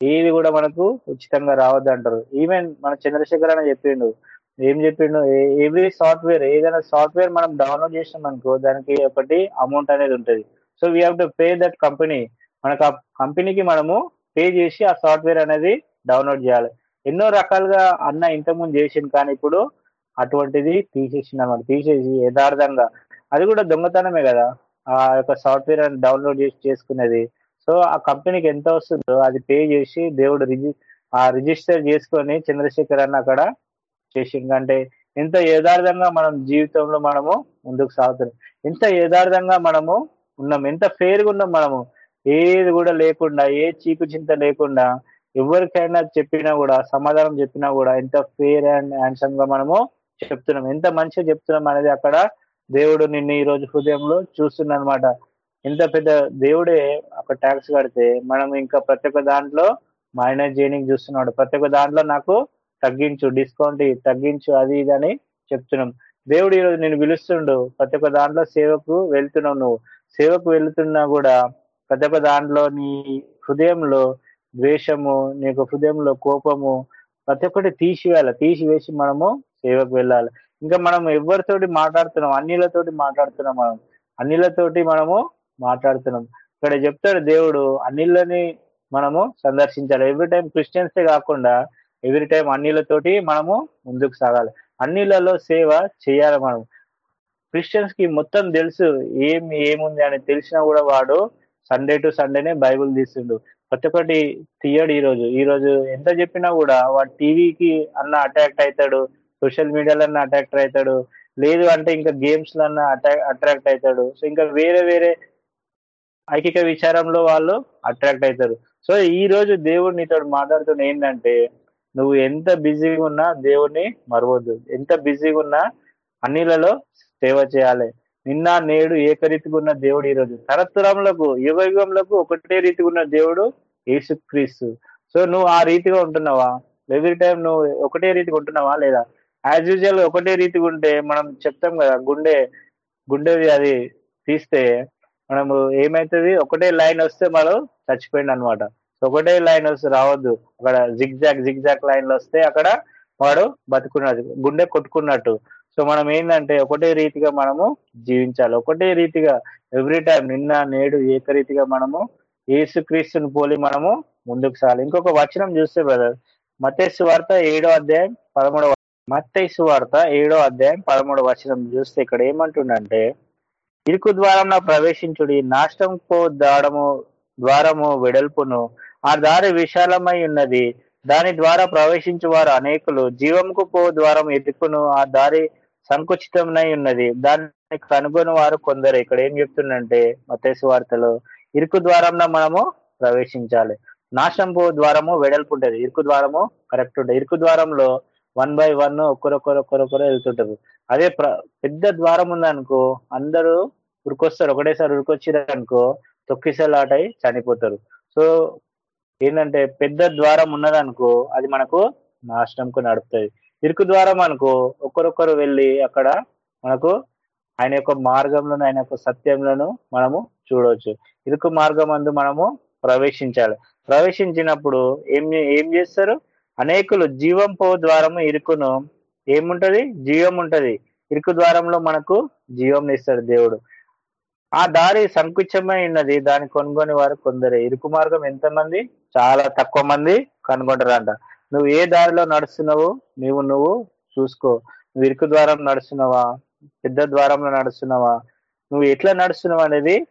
ఏది కూడా మనకు ఉచితంగా రావద్దు అంటారు. ఈవెన్ మన చంద్రశేఖర్ అని చెప్పిండు. ఏం చెప్పిండు? ఎవ్రీ సాఫ్ట్వేర్ ఏదైనా సాఫ్ట్వేర్ మనం డౌన్లోడ్ చేసినాం అనుకో దానికి ఒకటి అమౌంట్ అనేది ఉంటుంది. So we have to pay that company మనకు ఆ కంపెనీకి మనము పే చేసి ఆ సాఫ్ట్వేర్ అనేది డౌన్లోడ్ చేయాలి. ఎన్నో రకాలుగా అన్న ఇంతకుముందు చేసింది కానీ ఇప్పుడు అటువంటిది తీసేసింది తీసేసి యథార్థంగా. అది కూడా దొంగతనమే కదా. ఆ యొక్క సాఫ్ట్వేర్ అని డౌన్లోడ్ చేసి చేసుకునేది. సో ఆ కంపెనీకి ఎంత వస్తుందో అది పే చేసి దేవుడు రిజి ఆ రిజిస్టర్ చేసుకొని చంద్రశేఖర్ అన్న అక్కడ చేసింది అంటే ఎంత యథార్థంగా మనం జీవితంలో మనము ముందుకు సాగుతున్నాం. ఎంత యథార్థంగా మనము ఉన్నాం. ఎంత ఫేర్గా ఉన్నాం మనము. ఏది కూడా లేకుండా ఏ చీకు చింత లేకుండా ఎవరికైనా చెప్పినా కూడా సమాధానం చెప్పినా కూడా ఎంత ఫేర్ అండ్ హ్యాండ్సమ్గా మనము చెప్తున్నాం. ఎంత మంచిగా చెప్తున్నాం అనేది అక్కడ దేవుడు నిన్ను ఈ రోజు హృదయంలో చూస్తున్నా అనమాట ఎంత పెద్ద దేవుడే ఒక ట్యాక్స్ కడితే మనం ఇంకా ప్రతి ఒక్క దాంట్లో మైనస్ చేయడానికి చూస్తున్నాడు. ప్రతి ఒక్క దాంట్లో నాకు తగ్గించు డిస్కౌంట్ తగ్గించు అది ఇది అని చెప్తున్నాం. దేవుడు ఈరోజు నేను పిలుస్తుండు. ప్రతి ఒక్క దాంట్లో సేవకు వెళ్తున్నావు నువ్వు. సేవకు వెళ్తున్నా కూడా ప్రతి ఒక్క దాంట్లో నీ హృదయంలో ద్వేషము నీకు హృదయంలో కోపము ప్రతి ఒక్కటి తీసివేయాలి. తీసివేసి మనము సేవకు వెళ్ళాలి. ఇంకా మనం ఎవరితోటి మాట్లాడుతున్నాం అన్నిలతోటి మాట్లాడుతున్నాం మనం. అన్నిలతోటి మనము మాట్లాడుతున్నాం. ఇక్కడ చెప్తాడు దేవుడు అన్నిళ్ళని మనము సందర్శించాలి. ఎవ్రీ టైం క్రిస్టియన్సే కాకుండా ఎవ్రీ టైం అన్నిలతోటి మనము ముందుకు సాగాలి. అన్నిలలో సేవ చేయాలి మనం. క్రిస్టియన్స్కి మొత్తం తెలుసు ఏం ఏముంది అని తెలిసినా కూడా వాడు సండే టు సండేనే బైబుల్ తీస్తుండు. ప్రతి ఒక్కటి తీయడు ఈ రోజు ఈ రోజు ఎంత చెప్పినా కూడా వాడు టీవీకి అన్న అటాక్ట్ అవుతాడు. సోషల్ మీడియాలన్నా అట్రాక్ట్ అవుతాడు లేదు అంటే ఇంకా గేమ్స్ లన్నా అట్రాక్ట్ అవుతాడు సో ఇంకా వేరే వేరే ఐకిక విచారంలో వాళ్ళు అట్రాక్ట్ అవుతారు సో ఈ రోజు దేవుడు నీతో మాట్లాడుతున్న ఏంటంటే నువ్వు ఎంత బిజీగా ఉన్నా దేవుడిని మరవద్దు. ఎంత బిజీగా ఉన్నా అన్నిలలో సేవ చేయాలి. నిన్న నేడు ఏకరీతిగా ఉన్న దేవుడు ఈరోజు. తరతరములకు యుగ యుగంలకు ఒకటే రీతిగా ఉన్న దేవుడు యేసుక్రీస్తు. సో నువ్వు ఆ రీతిగా ఉంటున్నావా? ఎవ్రీ టైం నువ్వు ఒకటే రీతిగా ఉంటున్నావా లేదా? యాజ్ యూజువల్ ఒకటే రీతిగా ఉంటే మనం చెప్తాం కదా గుండె గుండెది అది తీస్తే మనము ఏమైతుంది? ఒకటే లైన్ వస్తే మనం చచ్చిపోయింది అనమాట ఒకటే లైన్ వస్తే రావద్దు. అక్కడ జిగ్ జాక్ జిగ్ జాక్ లైన్లు వస్తే అక్కడ వాడు బతుకున్నట్టు గుండె కొట్టుకున్నట్టు. సో మనం ఏంటంటే ఒకటే రీతిగా మనము జీవించాలి. ఒకటే రీతిగా ఎవ్రీ టైం నిన్న నేడు ఏకరీతిగా మనము యేసుక్రీస్తుని పోలి మనము ముందుకు సాగాలి. ఇంకొక వచనం చూస్తే బ్రదర్ మతేసు వార్త ఏడో అధ్యాయం పదమూడవ మత్తైసు వార్త ఏడో అధ్యాయం పదమూడు వచనం చూస్తే ఇక్కడ ఏమంటుండంటే ఇరుకు ద్వారం ప్రవేశించుడి నాశనం పో దాడము ద్వారము వెడల్పును. ఆ దారి విశాలమై ఉన్నది. దాని ద్వారా ప్రవేశించు వారు అనేకులు. జీవముకు పో ద్వారం ఎదుకును. ఆ దారి సంకుచితమై ఉన్నది. దాన్ని కనుగొని వారు కొందరు. ఇక్కడ ఏం చెప్తుందంటే మతేసు వార్తలో ఇరుకు ద్వారం మనము ప్రవేశించాలి. నాశనం ద్వారము వెడల్పు ఉంటది. ఇరుకు ద్వారము కరెక్ట్ ఉంటుంది. ఇరుకు ద్వారంలో వన్ బై వన్ ఒక్కరొక్కరు ఒక్కరొక్కరు వెళ్తుంటారు. అదే ప్ర పెద్ద ద్వారం ఉందనుకో అందరూ ఉరికొస్తారు. ఒకటేసారి ఉరికొచ్చిరు అనుకో తొక్కిసలాటై చనిపోతారు. సో ఏంటంటే పెద్ద ద్వారం ఉన్నదనుకో అది మనకు నాశనంకు నడుపుతుంది ఇరుకు ద్వారం అనుకో ఒకరొకరు వెళ్ళి అక్కడ మనకు ఆయన యొక్క మార్గంలోను ఆయన యొక్క సత్యంలోను మనము చూడవచ్చు. ఇరుకు మార్గం అందు మనము ప్రవేశించాలి. ప్రవేశించినప్పుడు ఏం ఏం చేస్తారు? అనేకులు జీవం పో ద్వారము ఇరుకును. ఏముంటది? జీవం ఉంటది ఇరుకు ద్వారంలో మనకు జీవం ఇస్తాడు దేవుడు. ఆ దారి సంకుచమై ఉన్నది. దాన్ని కొనుగొని వారు కొందరే. ఇరుకు మార్గం ఎంతమంది? చాలా తక్కువ మంది కనుగొంటారంట. నువ్వు ఏ దారిలో నడుస్తున్నావు నువ్వు నువ్వు చూసుకో. నువ్వు ఇరుకు ద్వారం నడుస్తున్నావా? పెద్ద ద్వారంలో నడుస్తున్నావా? నువ్వు ఎట్లా నడుస్తున్నావు అనేది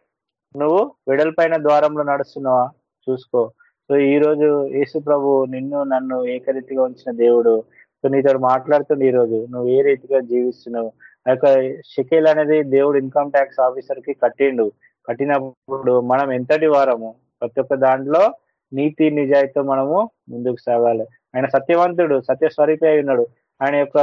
నువ్వు వెడల్పైన ద్వారంలో నడుస్తున్నావా? చూసుకో. సో ఈ రోజు యేసు ప్రభు నిన్ను నన్ను ఏకరీతిగా ఉంచిన దేవుడు. సో నీతో మాట్లాడుతుండే ఈ రోజు. నువ్వు ఏ రీతిగా జీవిస్తున్నావు? ఆ యొక్క షెకేల్ అనేది దేవుడు ఇన్కమ్ ట్యాక్స్ ఆఫీసర్కి కట్టిండు. కట్టినప్పుడు మనం ఎంతటి వారము? ప్రతి ఒక్క దాంట్లో నీతి నిజాయితీ మనము ముందుకు సాగాలి. ఆయన సత్యవంతుడు సత్యస్వరూపి అయి ఉన్నాడు. ఆయన యొక్క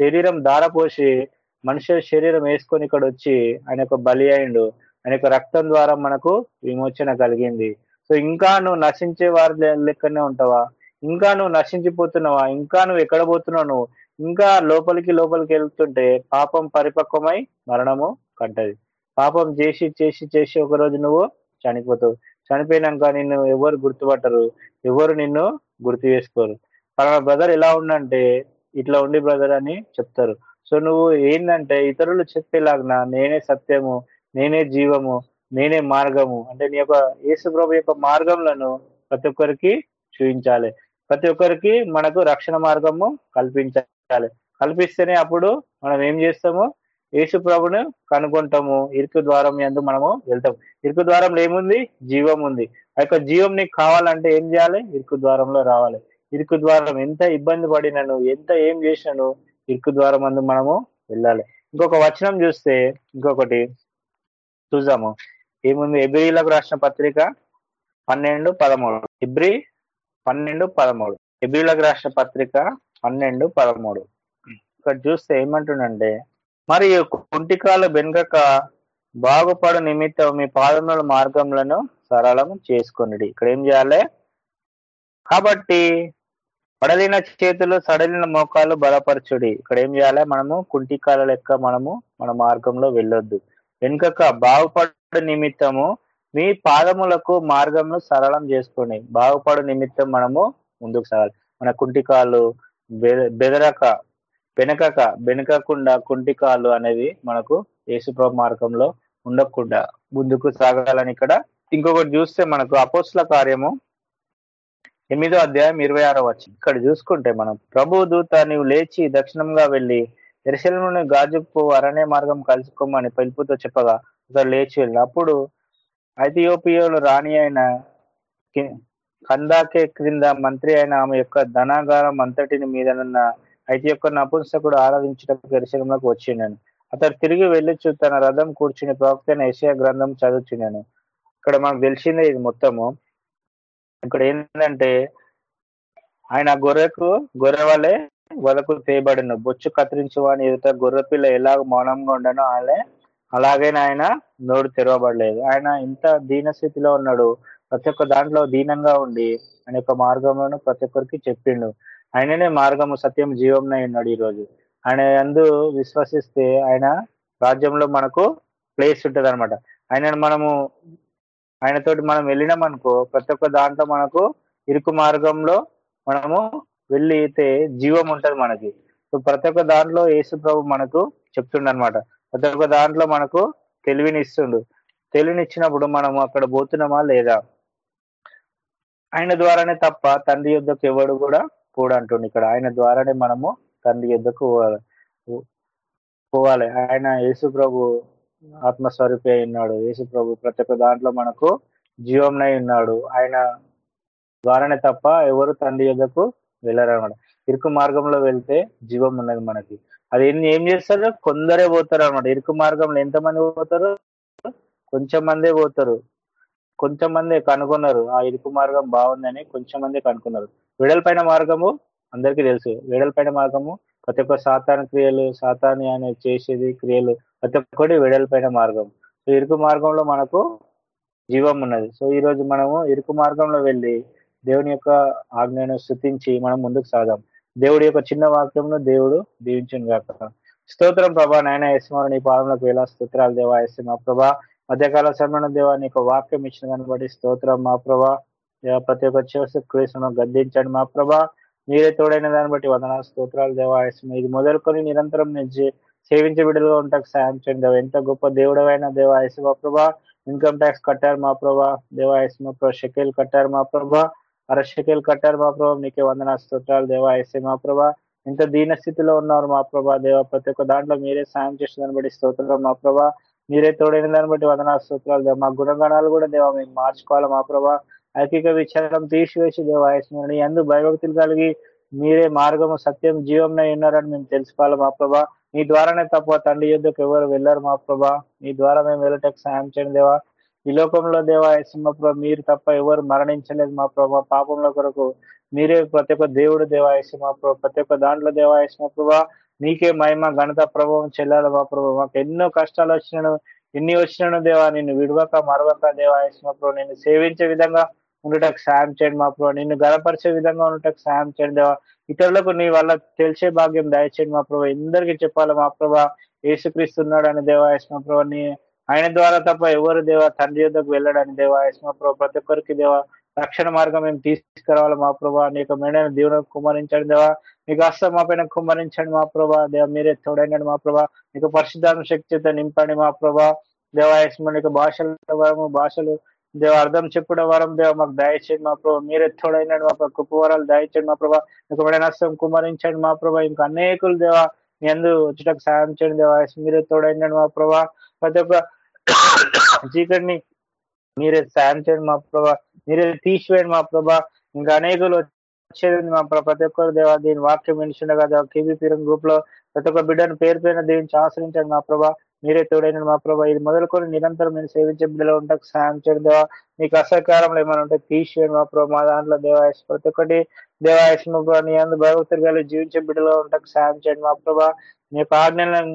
శరీరం దారపోసి మనుషుల శరీరం వేసుకొని ఇక్కడ వచ్చి ఆయన యొక్క బలి అయిండు. ఆయన యొక్క రక్తం ద్వారా మనకు విమోచన కలిగింది. సో ఇంకా నువ్వు నశించే వారి లెక్కనే ఉంటావా? ఇంకా నువ్వు నశించిపోతున్నావా? ఇంకా నువ్వు ఎక్కడ పోతున్నావు నువ్వు? ఇంకా లోపలికి లోపలికి వెళ్తుంటే పాపం పరిపక్వమై మరణము కంటది. పాపం చేసి చేసి చేసి ఒకరోజు నువ్వు చనిపోతావు. చనిపోయినాక నిన్ను ఎవరు గుర్తుపట్టరు? ఎవరు నిన్ను గుర్తు చేసుకోరు పలానా బ్రదర్ ఎలా ఉండంటే ఇట్లా ఉండి బ్రదర్ అని చెప్తారు. సో నువ్వు ఏంటంటే ఇతరులు చెప్పేలాగా నేనే సత్యము నేనే జీవము నేనే మార్గము. అంటే నీ యొక్క యేసు ప్రభు యొక్క మార్గంలను ప్రతి ఒక్కరికి చూపించాలి. ప్రతి ఒక్కరికి మనకు రక్షణ మార్గము కల్పించాలి. కల్పిస్తేనే అప్పుడు మనం ఏం చేస్తాము? యేసు ప్రభును కనుగొంటాము. ఇరుకు ద్వారం ఎందు మనము వెళ్తాం ఇరుకు ద్వారంలో ఏముంది? జీవం ఉంది. ఆ యొక్క జీవం నీకు కావాలంటే ఏం చేయాలి? ఇరుకు ద్వారంలో రావాలి. ఇరుకు ద్వారం ఎంత ఇబ్బంది పడినను ఎంత ఏం చేసినాను ఇరుకు ద్వారం అందు మనము వెళ్ళాలి. ఇంకొక వచనం చూస్తే ఇంకొకటి చూద్దాము. ఏముంది? ఎబ్రిలకు రాసిన పత్రిక పన్నెండు పదమూడు. ఎబ్రి పన్నెండు పదమూడు. ఎబ్రిలకు రాసిన పత్రిక పన్నెండు పదమూడు. ఇక్కడ చూస్తే ఏమంటుండంటే మరియు కుంటికాలు వెనుకక బాగుపడు నిమిత్తం మీ పాదముల మార్గములను సరళం చేసుకుని ఇక్కడ ఏం చేయాలి? కాబట్టి పడలిన చేతులు సడలిన మోకాలు బలపరచుడి. ఇక్కడ ఏం చేయాలి? మనము కుంటికాల లెక్క మనము మన మార్గంలో వెళ్ళొద్దు. వెనుకక బాగుపడు నిమిత్తము మీ పాదములకు మార్గమును సరళం చేసుకోండి బాగుపడు నిమిత్తం మనము ముందుకు సాగాలి. మన కుంటికాలు బెదరక వెనకక వెనకకుండా కుంటికాలు అనేది మనకు యేసుప్రభ మార్గంలో ఉండకుండా ముందుకు సాగాలని ఇక్కడ ఇంకొకటి చూస్తే మనకు అపోస్ల కార్యము ఎనిమిదో అధ్యాయం ఇరవై ఆరో వచ్చి ఇక్కడ చూసుకుంటే మనం ప్రభు దూత నీవు లేచి దక్షిణంగా వెళ్ళి ఎరుశలంలోని గాజుకు అరణ్య మార్గం కలుసుకోమని పిలుపుతో చెప్పగా అతడు లేచి వెళ్ళి. అప్పుడు ఐథియోపియోలు రాణి అయిన కందాకే క్రింద మంత్రి అయిన ఆమె యొక్క ధనాగారం అంతటిని మీదనున్న అయితే యొక్క నపుంసకుడు ఆరాధించడానికి దర్శనంలోకి వచ్చిండను అతడు తిరిగి వెళ్ళొచ్చు తన రథం కూర్చుని ప్రవక్తైన ఏషియా గ్రంథం చదువుచున్నాను. ఇక్కడ మనకు తెలిసిందే ఇది మొత్తము. ఇక్కడ ఏంటంటే ఆయన గొర్రెకు గొర్రె వాళ్ళే వలకు తేయబడిన. బొచ్చు కత్తిరించు వాని ఎదుట గొర్రె పిల్ల మౌనంగా ఉండనో అలా అలాగే ఆయన నోరు తెరవబడలేదు. ఆయన ఇంత దీన స్థితిలో ఉన్నాడు. ప్రతి ఒక్క దాంట్లో దీనంగా ఉండి ఆయన యొక్క మార్గంలో ప్రతి ఒక్కరికి చెప్పిండు. ఆయననే మార్గము సత్యం జీవంలో ఉన్నాడు ఈరోజు ఆయన అందు విశ్వసిస్తే ఆయన రాజ్యంలో మనకు ప్లేస్ ఉంటుంది అనమాట ఆయన మనము ఆయనతోటి మనం వెళ్ళినాం అనుకో ప్రతి ఒక్క దాంట్లో మనకు ఇరుకు మార్గంలో మనము వెళ్ళితే జీవం ఉంటది మనకి. సో ప్రతి ఒక్క దాంట్లో యేసు ప్రభు మనకు చెప్తుండ అనమాట ప్రతి ఒక్క దాంట్లో మనకు తెలివిని ఇస్తుండు తెలివిని ఇచ్చినప్పుడు మనము అక్కడ పోతున్నామా లేదా? ఆయన ద్వారానే తప్ప తండ్రి యుద్ధకు ఎవడు కూడా పోడు అంటుండు ఇక్కడ ఆయన ద్వారానే మనము తండ్రి యుద్ధకు పోవాలి. పోవాలి. ఆయన యేసు ప్రభు ఆత్మస్వరూపి అయి ఉన్నాడు. యేసు ప్రభు ప్రతి ఒక్క దాంట్లో మనకు జీవంనై ఉన్నాడు. ఆయన ద్వారానే తప్ప ఎవరు తండ్రి యుద్ధకు వెళ్ళారనమాట ఇరుకు మార్గంలో వెళ్తే జీవం ఉన్నది మనకి. అది ఏం ఏం చేస్తారు? కొందరే పోతారు అనమాట ఇరుకు మార్గంలో ఎంతమంది పోతారు? కొంచెం మందే పోతారు. కొంచెం మంది కనుగొన్నారు. ఆ ఇరుకు మార్గం బాగుందని కొంచెం మంది కనుక్కున్నారు వెడల్పైన మార్గము అందరికీ తెలుసు. వెడల్పైన మార్గము ప్రతి ఒక్క సాతాన క్రియలు సాతాని అనే చేసేది క్రియలు ప్రతి ఒక్కటి వెడల్పైన మార్గం. సో ఇరుకు మార్గంలో మనకు జీవం ఉన్నది. సో ఈ రోజు మనము ఇరుకు మార్గంలో వెళ్ళి దేవుని యొక్క ఆజ్ఞను స్థుతించి మనం ముందుకు సాగాం. దేవుడి యొక్క చిన్న వాక్యంలో దేవుడు దీవించను గాక. స్తోత్రం ప్రభా నాయన యశ్వరు నీ పాదంలోకి వేలా స్తోత్రాలు దేవా ఎస్మ మా ప్రభా మధ్యకాల సమరణ దేవా నీకు వాక్యం ఇచ్చిన దాన్ని బట్టి స్తోత్రం మా ప్రభా. ప్రతి ఒక్క చివరి క్రీస్తును గద్దించండి మా ప్రభా. మీరే తోడైన దాన్ని బట్టి వందన స్తోత్రాలు దేవా ఎస్మ ఇది మొదలుకొని నిరంతరం నేను సేవించే బిడ్డలుగా ఉంటాకు సాయం చేయండి ఎంత గొప్ప దేవుడవైన దేవా ఎస్ఎం మా ప్రభా. ఇన్కమ్ ట్యాక్స్ కట్టారు మా ప్రభా. దేవా ఎస్మ ప్రభా షెకెల్ కట్టారు మా ప్రభా. అరశకెల్ కట్టారు మా ప్రభా నీకే వందన స్తోత్రాలు. దేవా ఎస్ఏ మా ప్రభా ఇంత దీన స్థితిలో ఉన్నారు మా ప్రభా. దేవ ప్రతి ఒక్క దాంట్లో మీరే సాయం చేసిన దాన్ని బట్టి స్తోత్రం మా ప్రభా. మీరే తోడైన దాన్ని బట్టి వందన స్తోత్రాలు. దేవ మా గుణగణాలు కూడా దేవా మేము మార్చుకోవాలి మా ప్రభా. ఐకిక విచారం తీసివేసి దేవాయస్మరణి నీ అందు భయభక్తులు కలిగి మీరే మార్గము సత్యం జీవం ఉన్నారని మేము తెలుసుకోవాలి మా ప్రభా. మీ ద్వారానే తప్ప తండ్రి యుద్ధకు ఎవరు వెళ్ళారు మా ప్రభా. మీ ద్వారా మేము వెళ్ళటకు సాయం చేయండి దేవా. ఈ లోకంలో దేవా సింహ మీరు తప్ప ఎవరు మరణించలేదు మా ప్రభా. పాపంలో కొరకు మీరే ప్రతి ఒక్క దేవుడు దేవాయసి మా ప్రభా ప్రతి ఒక్క దాంట్లో దేవాయసి మా ప్రభా. నీకే మహిమ ఘనత ప్రభావం చెల్లాలి మా ప్రభు. మాకు ఎన్నో కష్టాలు వచ్చినాను ఎన్ని వచ్చినాను దేవా నిన్ను విడవక మరవక దేవాయసి మా నిన్ను సేవించే విధంగా ఉండటకు సాయం చేయండి మా ప్రభు. నిన్ను గనపరిచే విధంగా ఉండటకు సాయం చేయండి దేవా. ఇతరులకు నీ వల్ల తెలిసే భాగ్యం దయచేయండి మా ప్రభు. ఎందరికీ చెప్పాలి మా ప్రభా. ఏసుక్రీస్తున్నాడు అని దేవా మా ప్రభు. నీ ఆయన ద్వారా తప్ప ఎవరు దేవ? తండ్రి యుద్ధకు వెళ్ళడానికి దేవా? మా ప్రతి ఒక్కరికి దేవా? రక్షణ మార్గం మేము తీసుకురావాలి మా ప్రభా. నీకు మేడైన దేవుని కుమరించండి దేవా. మీకు అస్తం మా పైన కుమరించండి మా ప్రభా. దేవ మీరే తోడండి మా ప్రభా. నీకు పరిశుద్ధాత్మ శక్తితో నింపండి మా ప్రభా. దేవాయస్మ నీకు భాషల వరము భాషలు దేవ అర్థం చెప్పడం వరం దేవ మాకు దయచేయండి మా ప్రభా. మీరే తోడైనాడు మా ప్రభా. కుప్పవరాలు దయచేయండి మా ప్రభా. నీకు మేడైన కుమరించండి మా ప్రభా. ఇంకా అనేకులు దేవా మీ అందరూ వచ్చేటకు సాయం చేయండి దేవా. మీరే తోడైనాడు మా ప్రభా. ప్రతి ఒక్క చీకటిని మీరే సాయం చేయండి మా ప్రభా. మీరే తీసివేయండి మా ప్రభా. ఇంకా అనేకులు వచ్చేది మా ప్రభా. ప్రతి ఒక్కరు దేవా దీని వాక్యం వినిచుండగా దేవా కేబీ గ్రూప్లో ప్రతి ఒక్క బిడ్డను పేరు పైన దీవించి ఆశ్రయించండి మా ప్రభా. మీరే తోడైన మా ప్రభా. ఇది మొదలుకొని నిరంతరం నేను సేవించే బిడ్డలో ఉంటాకు సాయం చేయడం దేవా. నీకు అసహకారంలో ఏమైనా ఉంటే తీసేయండి మా ప్రభా. మా దాంట్లో దేవాయస్ ప్రతి ఒక్కటి దేవాయస్ మా నీ అందు భగవతులు జీవించే బిడ్డలో ఉంటాకు సాయం చేయండి మా ప్రభా. నీ యొక్క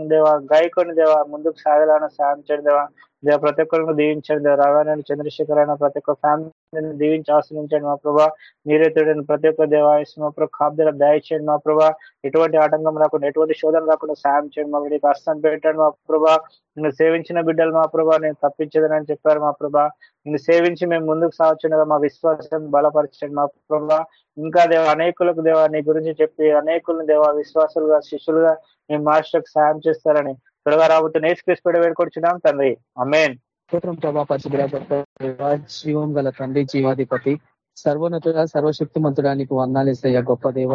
దేవా గాయకొని దేవా ముందుకు సాగలాన సాయం చేయడం దేవా. దేవ ప్రతి ఒక్కరిని దీవించండి. దేవ రాఘారాయణ చంద్రశేఖర్ అయిన ప్రతి ఒక్క ఫ్యామిలీని దీవించి ఆశ్రయించండి మా ప్రభా. మీరే ప్రతి ఒక్క దేవాయస్ మా ప్రభు కాబ్దల దయచేయండి మా ప్రభా. ఎటువంటి ఆటంకం రాకుండా ఎటువంటి శోధన రాకుండా సాయం చేయండి. మా నీకు అస్తం పెట్టండి మా ప్రభా. నిన్ను సేవించిన బిడ్డలు మా ప్రభా. నేను తప్పించదని చెప్పారు మా ప్రభా. నిన్ను సేవించి మేము ముందుకు సాగుతుండగా మా విశ్వాసం బలపరచండి మా ప్రభా. ఇంకా దేవ అనేకులకు దేవ నీ గురించి చెప్పి అనేకులను దేవ విశ్వాసులుగా శిష్యులుగా మీ మాస్టర్కి సాయం చేస్తారని త్వరగా రాబోతున్న నేర్చుకేసిపెట్టి వేడుకొచ్చున్నాం తండ్రి. అమ్మేన్ స్తోత్రం ప్రభా పరిశుభ్ర జీవం గల తండ్రి జీవాధిపతి సర్వోన్నతుడ సర్వశక్తిమంతుడానికి వందాలేసయ్యా గొప్ప దేవ.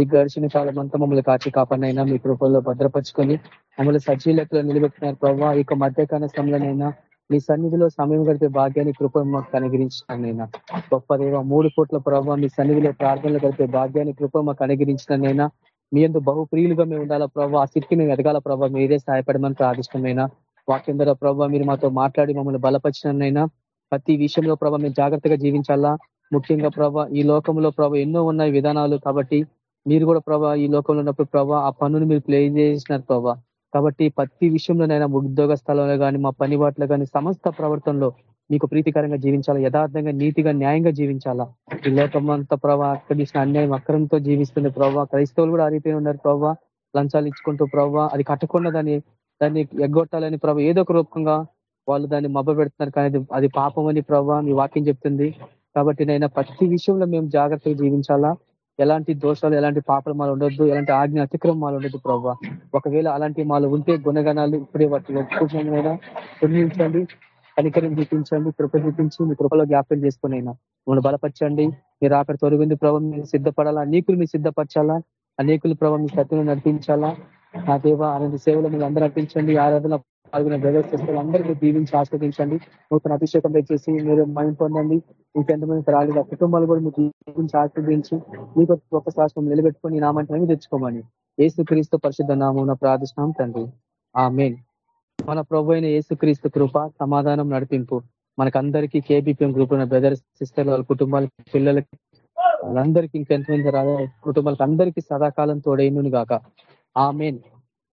ఈ గడిచిన కాలం అంతా మమ్మల్ని కాచి కాపాడినైనా మీ కృపల్లో భద్రపరుచుకొని మమ్మల్ని సజీలకులు నిలబెట్టినారు ప్రభావ ఇక మధ్యకాల సమయంలోనైనా మీ సన్నిధిలో సమయం గడిపే భాగ్యాన్ని కృప మాకు అనుగ్రహించినైనా గొప్ప దేవ మూడు కోట్ల ప్రభావ మీ సన్నిధిలో ప్రార్థనలు గడిపే భాగ్యాన్ని కృప మాకు అనుగ్రహించినైనా మీ ఎందు బహు ప్రియులుగా మేము ఉండాలా ప్రభావ ఆ స్థితికి మేము ఎదగాల ప్రభావ మీరే సహాయపడమని ప్రార్థిష్టమైన వాక్యం ద్వారా ప్రభావ మీరు మాతో మాట్లాడి మమ్మల్ని బలపరిచినైనా ప్రతి విషయంలో ప్రభావ మేము జాగ్రత్తగా జీవించాలా? ముఖ్యంగా ప్రభా ఈ లోకంలో ప్రభావ ఎన్నో ఉన్నాయి విధానాలు కాబట్టి మీరు కూడా ప్రభా ఈ లోకంలో ఉన్నప్పుడు ప్రభా ఆ పనులు మీరు ప్లే చేసినారు ప్రభా. కాబట్టి ప్రతి విషయంలోనైనా ఉద్యోగ స్థలంలో కానీ మా పని వాటిలో కానీ సమస్త ప్రవర్తనలో మీకు ప్రీతికరంగా జీవించాలా? యథార్థంగా నీతిగా న్యాయంగా జీవించాలా? ఈ లోకం అంతా ప్రభావ అక్కడ అన్యాయం అక్రమంతో జీవిస్తుంది ప్రభావ క్రైస్తవులు కూడా ఆరిపోయి ఉన్నారు ప్రభావ లంచాలు ఇచ్చుకుంటూ ప్రభావ అది కట్టకుండా దాన్ని దాన్ని ఎగ్గొట్టాలని ప్రభావ ఏదో ఒక రూపంగా వాళ్ళు దాన్ని మబ్బ పెడుతున్నారు. కానీ అది పాపం అని ప్రభావ మీ వాక్యం చెప్తుంది. కాబట్టి నైనా ప్రతి విషయంలో మేము జాగ్రత్తగా జీవించాలా? ఎలాంటి దోషాలు ఎలాంటి పాపలు మాలు ఉండొద్దు. ఎలాంటి ఆజ్ఞ అతిక్రమం మాలు ఉండొద్దు ప్రభావ ఒకవేళ అలాంటి మాలు ఉంటే గుణగణాలు ఇప్పుడే వాటి ఒప్పుకోమైనా కనికరం చూపించండి కృప చూపించి మీ కృపలో జ్ఞాపకం చేసుకుని అయినా. మమ్మల్ని బలపరచండి. మీరు అక్కడ తొలగింది ప్రభావం మీరు సిద్ధపడాలా? అనేకులు మీరు సిద్ధపరచాలా? అనేకులు ప్రభావం మీ సత్యం నడిపించాలా? నా దేవ అలాంటి సేవలు మీరు అందరూ నడిపించండి. ఆరాధన పాల్గొనే బ్రదర్స్ సిస్టర్ అందరికీ దీవించి ఆస్వాదించండి. నూతన అభిషేకం దయచేసి మీరు మైండ్ పొందండి. ఇంకెంతమంది రాలేదు ఆ కుటుంబాలు కూడా మీరు దీవించి ఆస్వాదించి మీకు ఒక శాస్త్రం నిలబెట్టుకొని నామంటే తెచ్చుకోమని. ఏసు క్రీస్తు పరిశుద్ధ నామం ప్రార్థిస్తున్నాం తండ్రి. ఆ మెయిన్ మన ప్రభు అయిన యేసుక్రీస్తు కృప సమాధానం నడిపింపు మనకందరికీ కేబీపీఎం గ్రూప్ ఉన్న బ్రదర్స్ సిస్టర్ వాళ్ళ కుటుంబాలకి పిల్లలకి వాళ్ళందరికీ ఇంకెంతమంది కుటుంబాలకు అందరికీ సదాకాలం తోడైను గాక ఆ మెయిన్